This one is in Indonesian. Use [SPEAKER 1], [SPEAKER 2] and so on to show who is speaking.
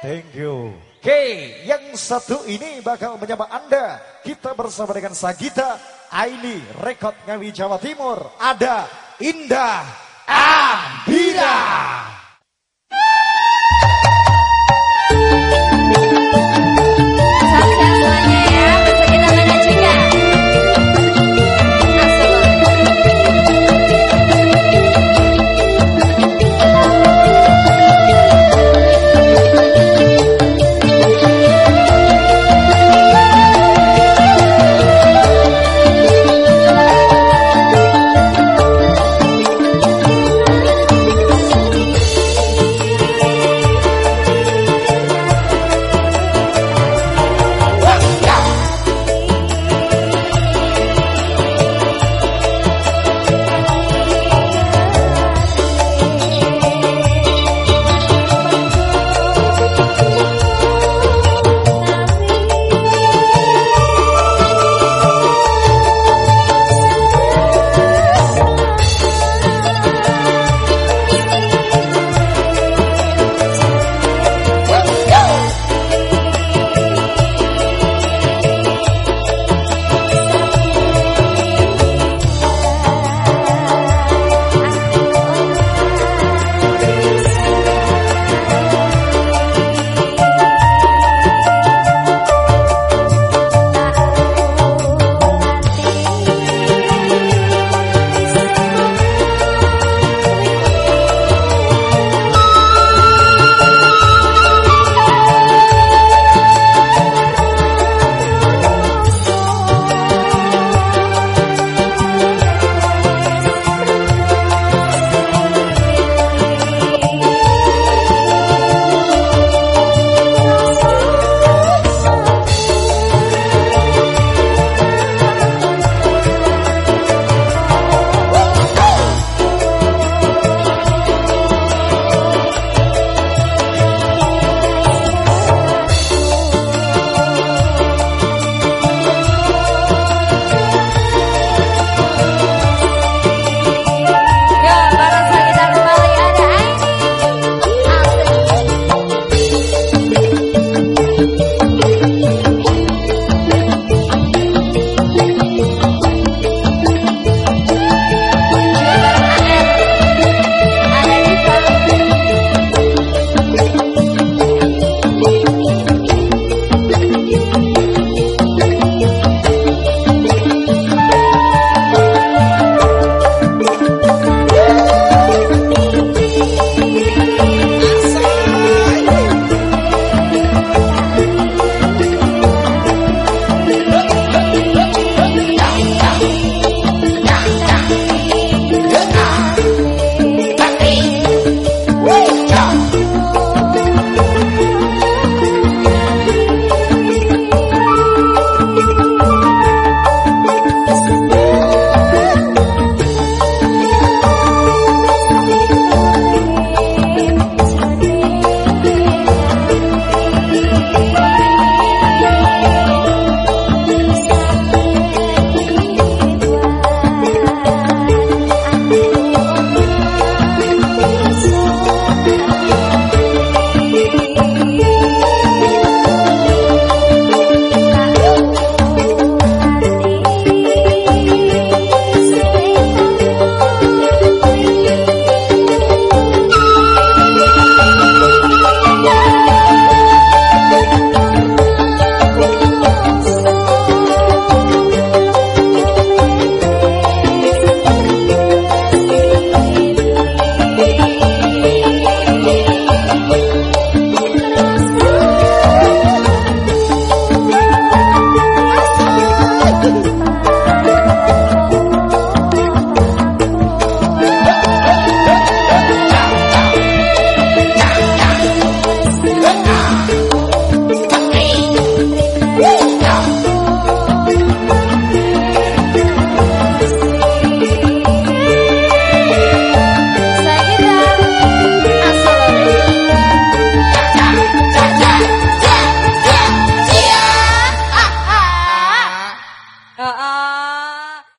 [SPEAKER 1] Thank you. Oke, yang satu ini bakal menyapa Anda. Kita bersama dengan Sagita Aini, Rekod Ngawi Jawa Timur. Ada Indah Ambira.